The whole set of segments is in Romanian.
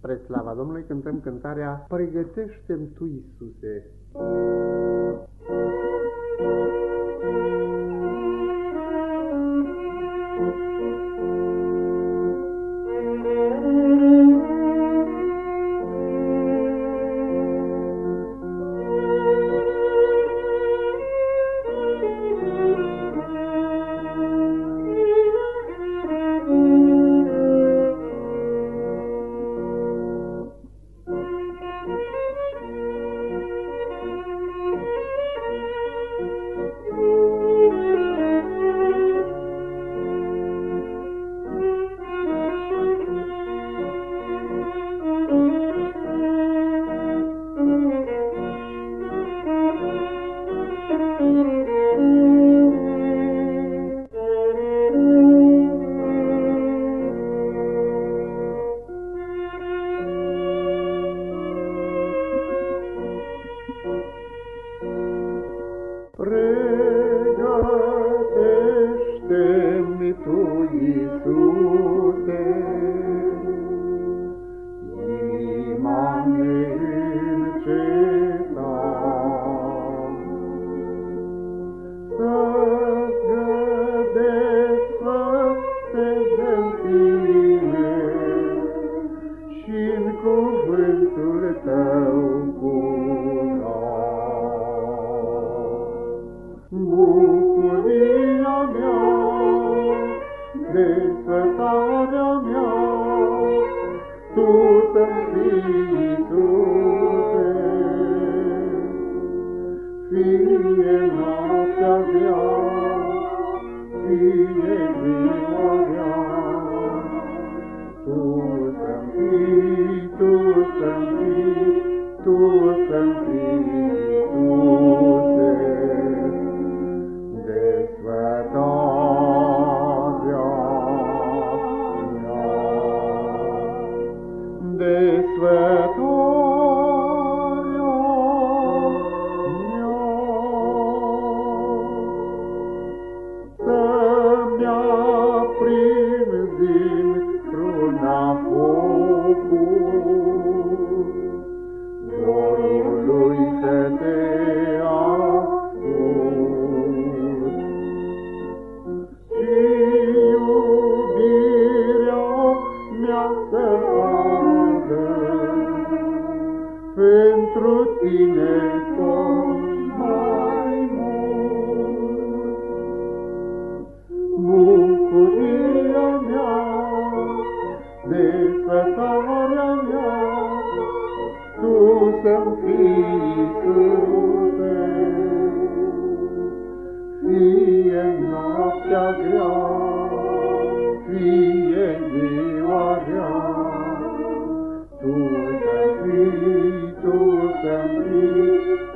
Spre slava Domnului cântăm cântarea Pregătește-mi Tu, Iisuse! Thank. încetarea mea, Tu să-mi fii, Iisuse, fie noaptea mea.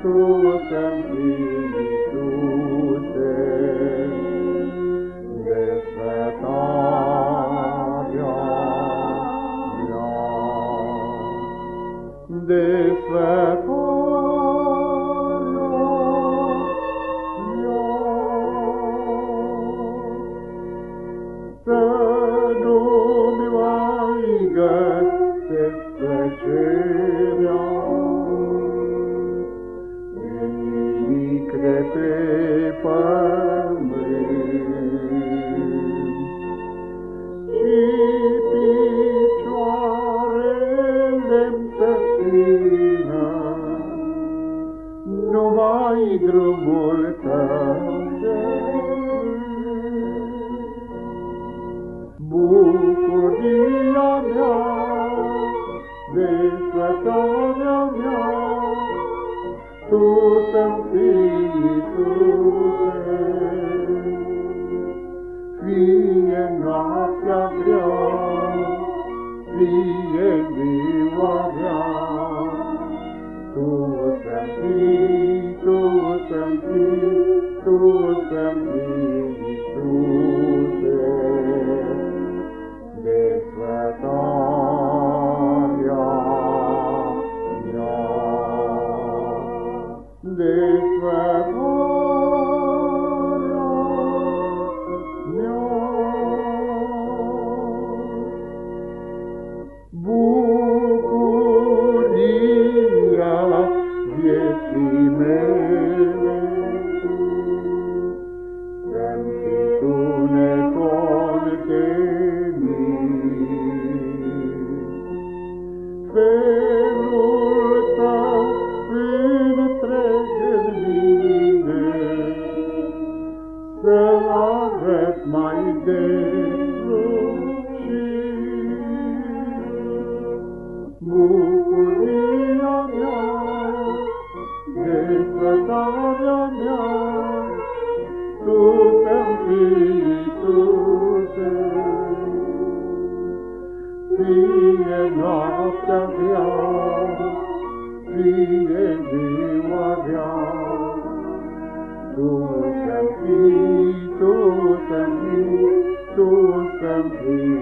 through lumină, nu mai drumul tău Bucuria mea, desfătarea mea, Tu să-mi fii, Iisuse, fie noaptea grea, fie vii. Fie noaptea grea, fie ziua grea, Tu să-mi fii, Tu să-mi fii, Tu să-mi fii,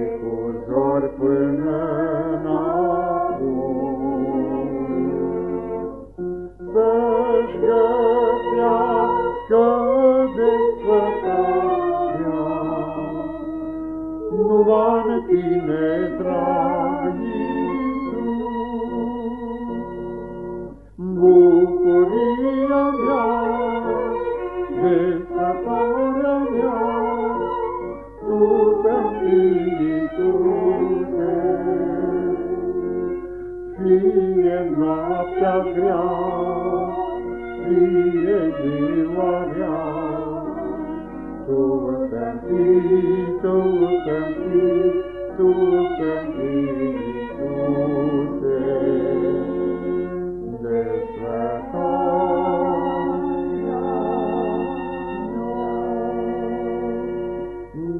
de cuzor până înapoi, să-și găsească desfătarea, numai în tine, drag Iisus. Bucuria mea, Fie noaptea grea, fie ziua rea, Tu să-mi fii, Tu să-mi fii, Tu să-mi fii, Iisuse.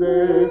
des